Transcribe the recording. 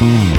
Mm.